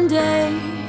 One day.